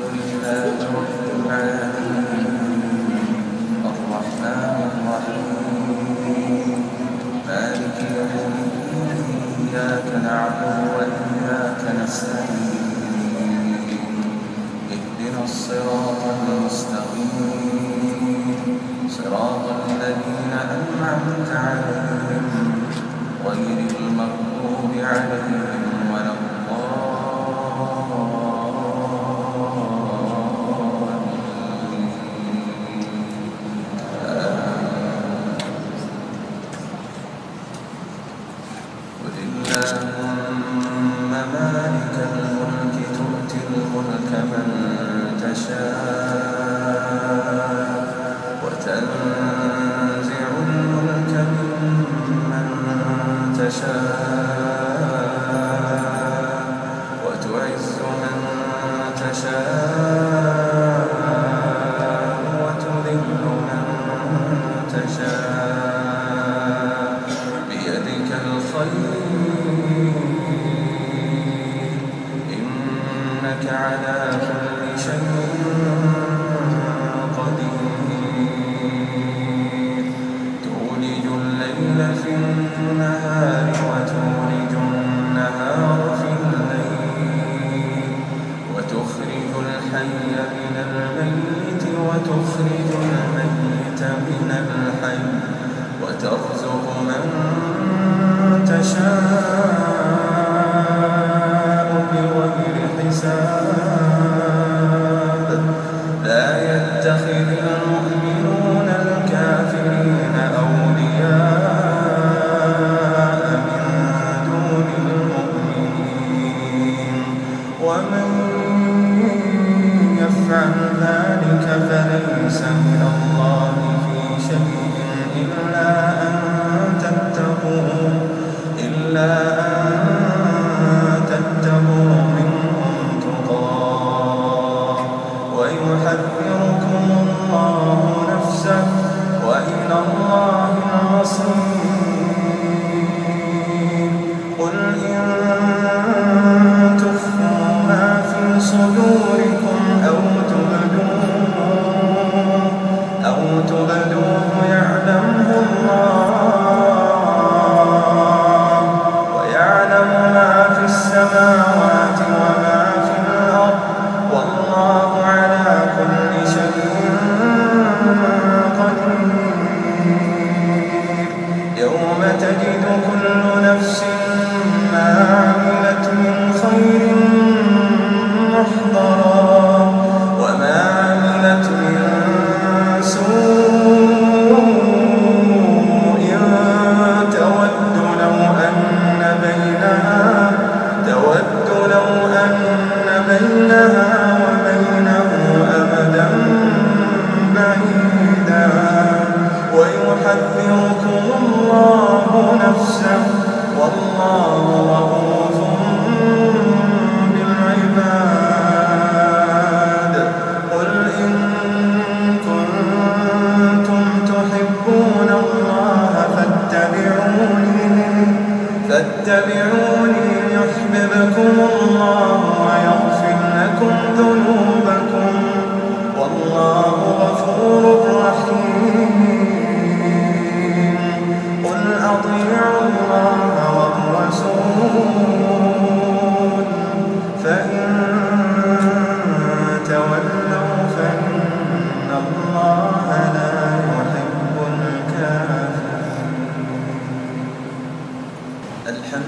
إلا تردتم على يحذركم الله نفسه والله رؤوف بالعباد. قل إن كنتم تحبون الله فاتبعوني فاتبعوني يحببكم الله ويغفر لكم ذنوبكم. والله غفور رحيم.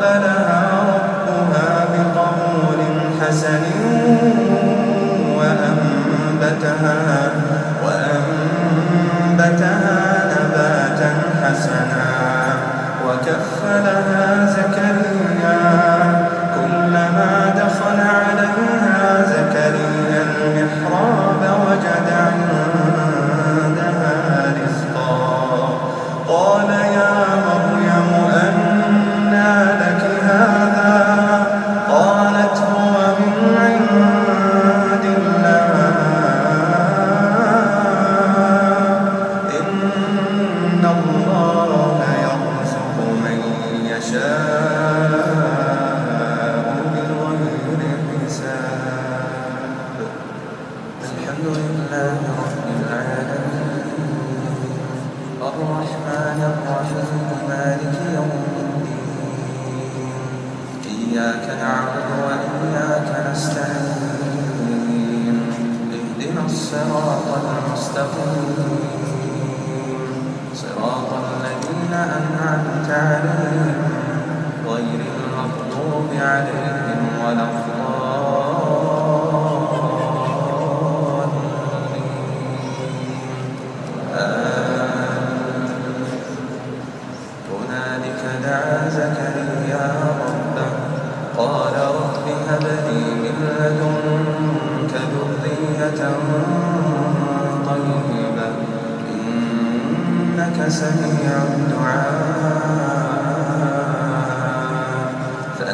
فتقبلها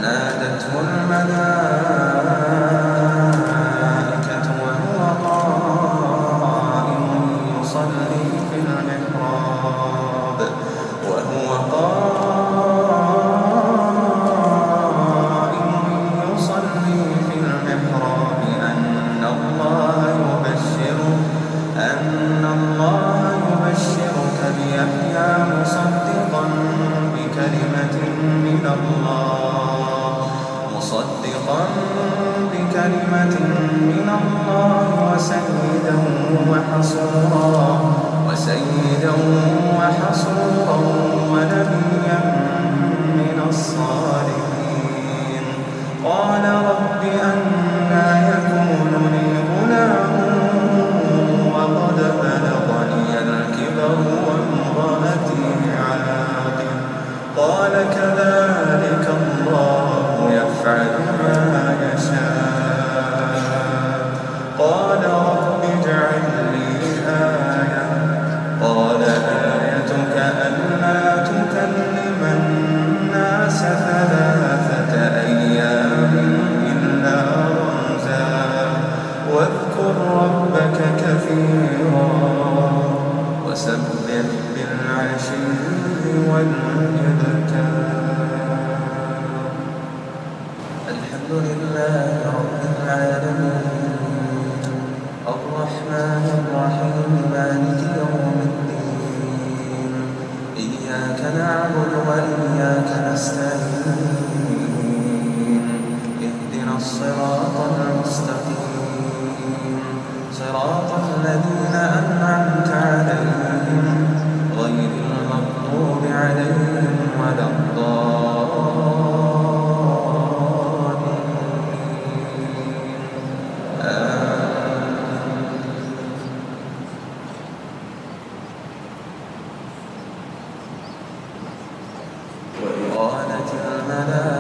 فنادته الملائكة. قالت الملائكة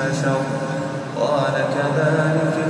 البشر قال كذلك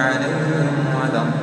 عليهم ولا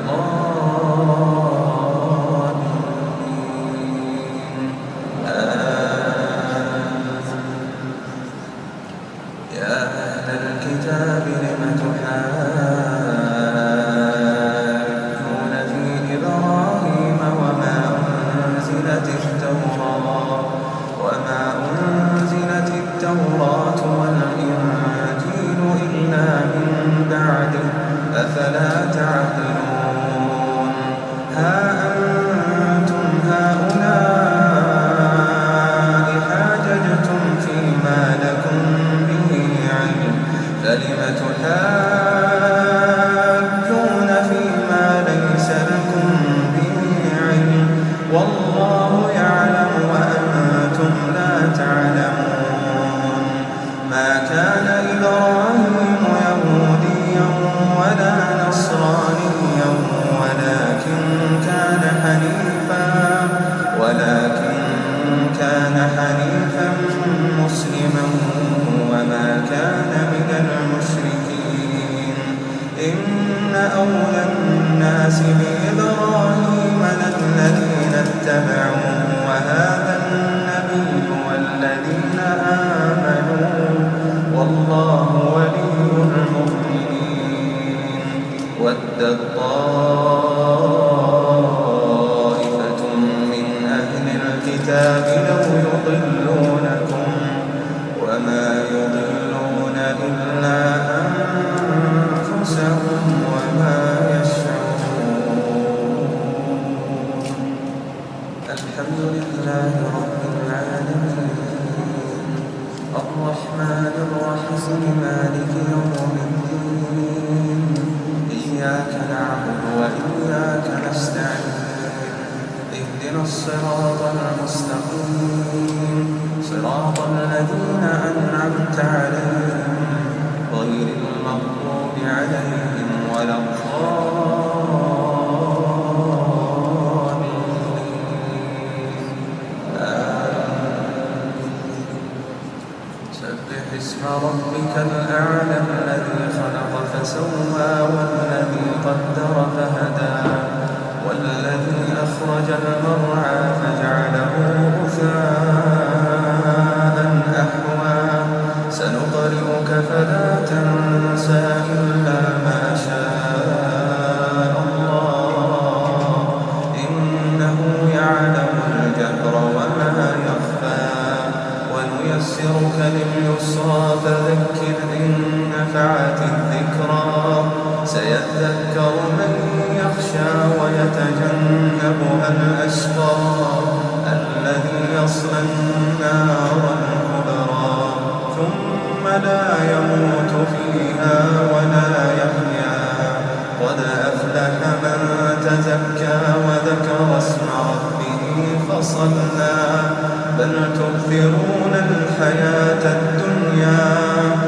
ربك الأعلى الذي خلق فسوى والذي قدر فهدى والذي أخرج المرأة ذكر اسم ربه فصلى بل تؤثرون الحياة الدنيا.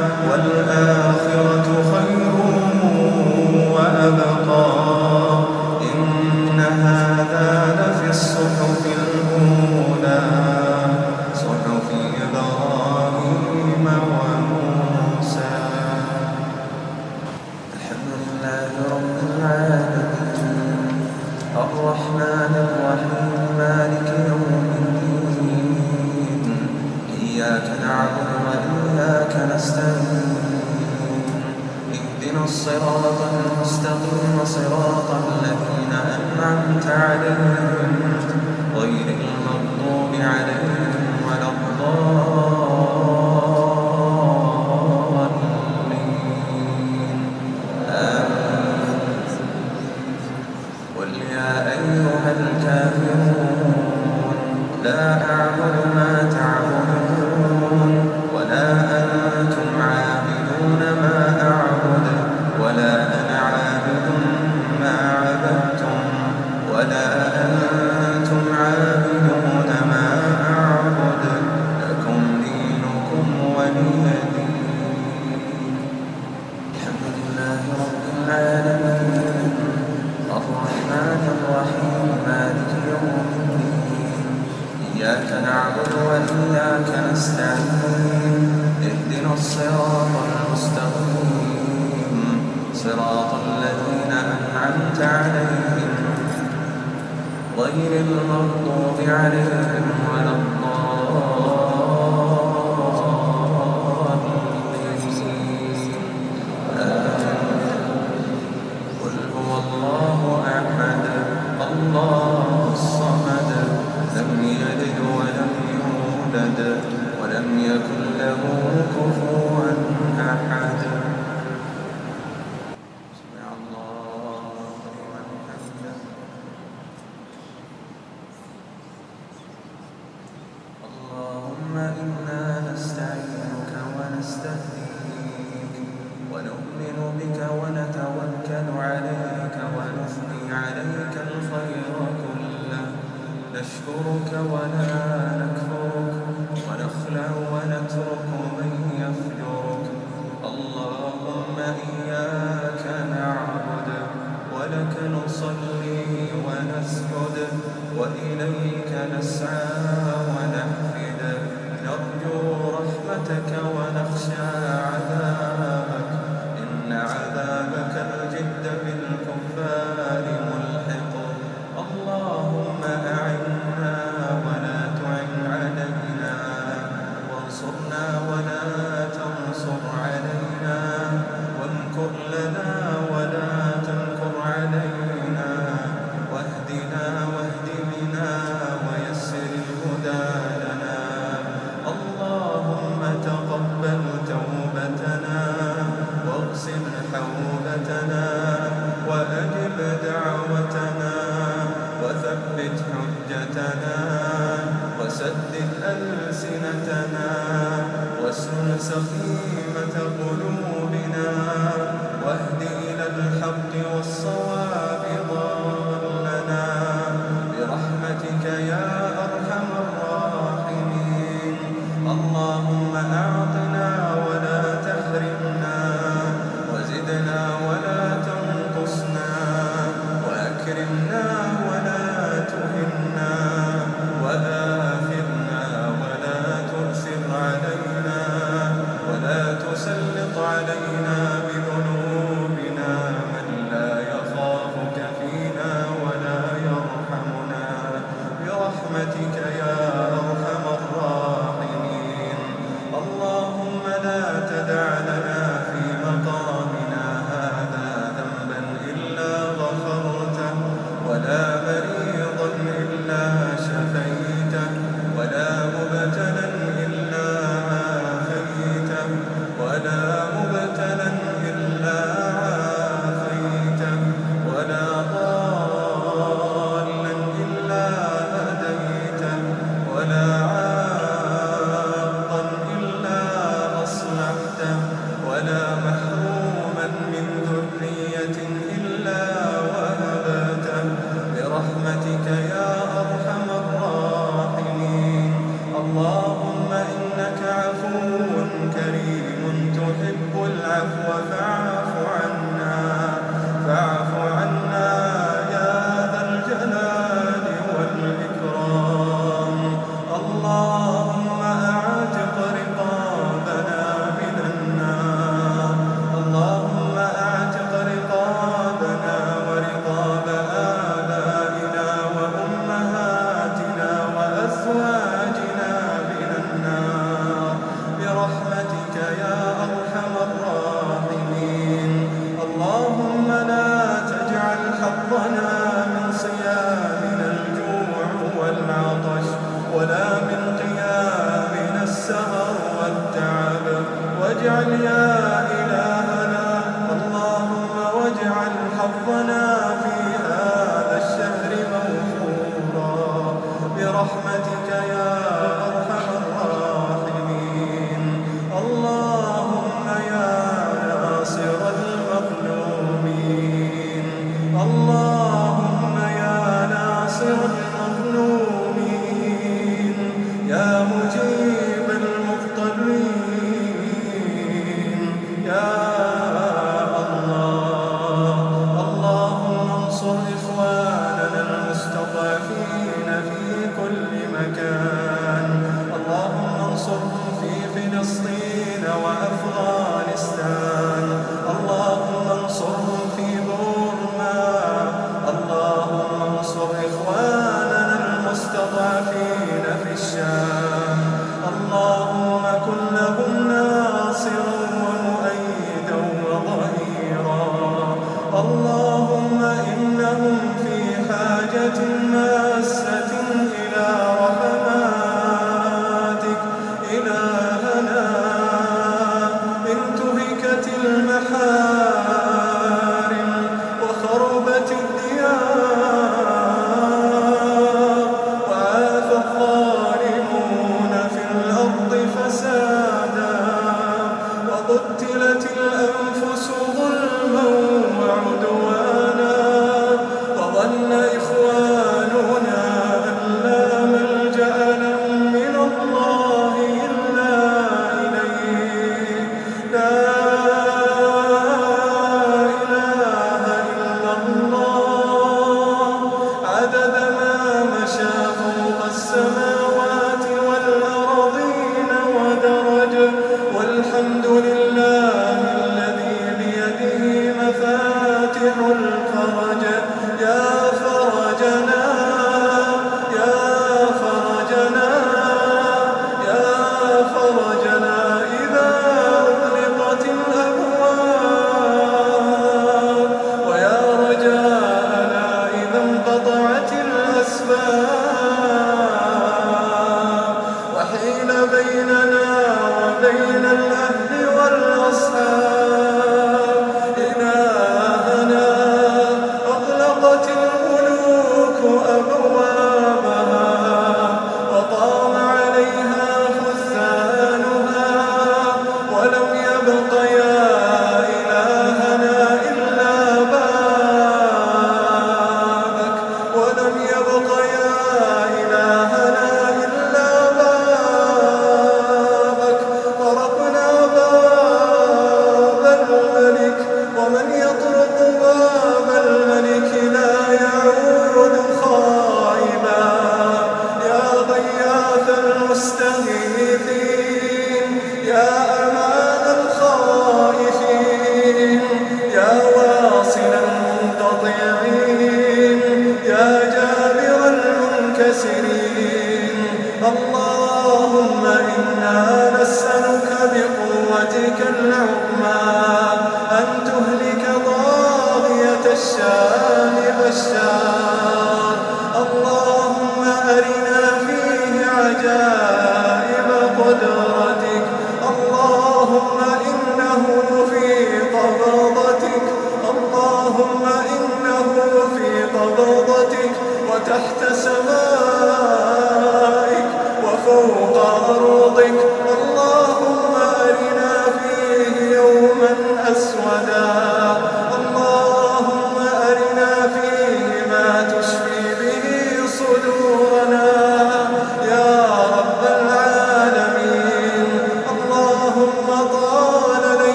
عدد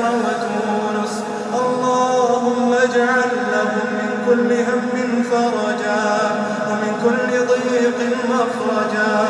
ساوة ونصر اللهم اجعل لهم من كل هم فرجا ومن كل ضيق مخرجا.